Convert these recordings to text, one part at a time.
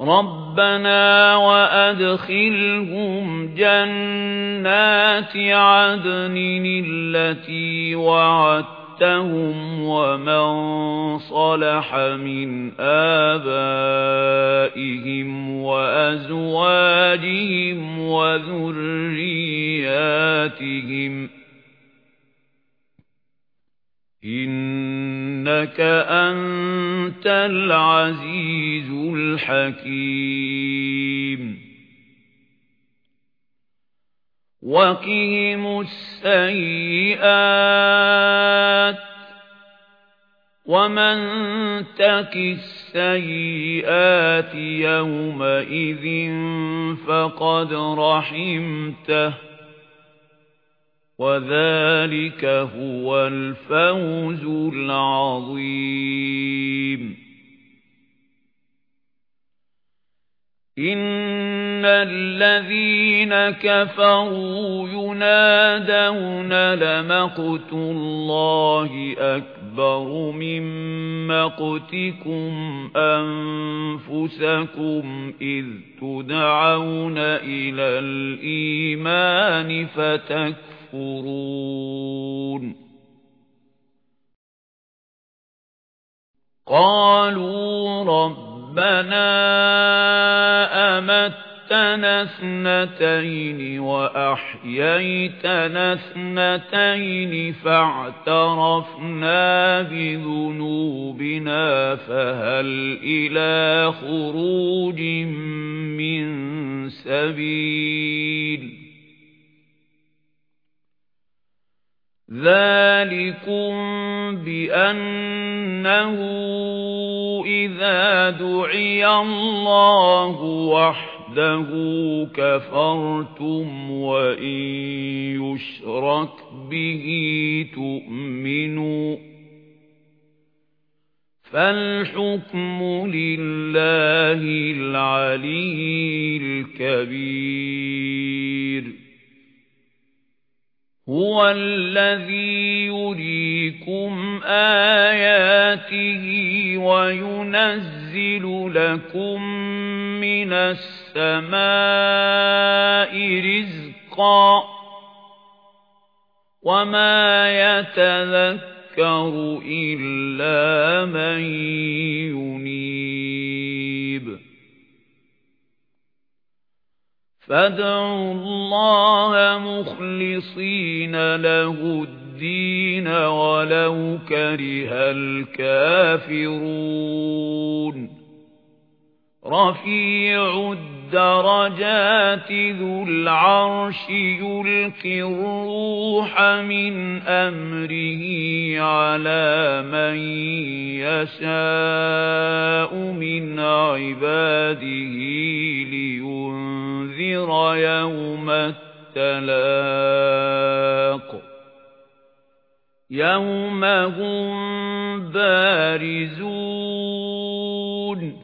رَبَّنَا وَأَدْخِلْهُمْ جَنَّاتِ عَدْنٍ الَّتِي وَعَدتَّهُمْ وَمَن صَلَحَ مِنْ آبَائِهِمْ وَأَزْوَاجِهِمْ وَذُرِّيَّاتِهِمْ إِنَّكَ أَنْتَ الْعَزِيزُ الْحَكِيمُ. وَقِهِمُ السَّيِّئَاتِ وَمَن تَقِ السَّيِّئَاتِ يَوْمَئِذٍ فَقَدْ رَحِمْتَهُ وَذَلِكَ هُوَ الْفَوْزُ الْعَظِيمُ. إِنَّ الَّذِينَ كَفَرُوا يُنَادَوْنَ لَمَقْتُ اللَّهِ أَكْبَرُ مِن مَّقْتِكُمْ أَنفُسَكُمْ إِذْ تُدْعَوْنَ إِلَى الْإِيمَانِ فَتَكْفُرُونَ قَالُوا رَبَّنَا أَمَتَّنَا اثْنَتَيْنِ وَأَحْيَيْتَنَا اثْنَتَيْنِ فَاعْتَرَفْنَا بِذُنُوبِنَا فَهَلْ إِلَى خُرُوجٍ مِّن سَبِيلٍ ذَلِكُمْ بِأَنَّهُ إِذَا دُعِيَ اللَّهُ وَحْدَهُ كَفَرْتُمْ وَإِن يُشْرَكْ بِهِ تُؤْمِنُوا فَالْحُكْمُ لِلَّهِ الْعَلِيِّ الْكَبِيرِ هُوَ الَّذِي يُرِيكُمْ آيَاتِهِ وَيُنَزِّلُ لَكُم مِّنَ السَّمَاءِ رِزْقًا وَمَا يَتَذَكَّرُ إِلَّا مَن يُنِيبُ فَادْعُوا اللَّهَ مُخْلِصِينَ لَهُ الدِّينَ وَلَوْ كَرِهَ الْكَافِرُونَ. رَفِيعُ الدَّرَجَاتِ ذُو الْعَرْشِ يُلْقِي الرُّوحَ مِنْ أَمْرِهِ عَلَى مَن يَشَاءُ مِنْ عِبَادِهِ يَوْمَ التَّلَاقِ. يَوْمَ هُمْ بَارِزُونَ.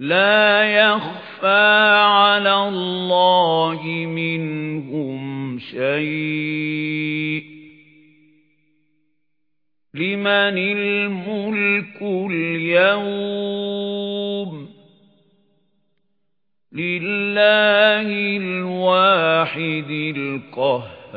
لا يخفى على الله منهم شيء. لمن الملك اليوم؟ لله الواحد القهار.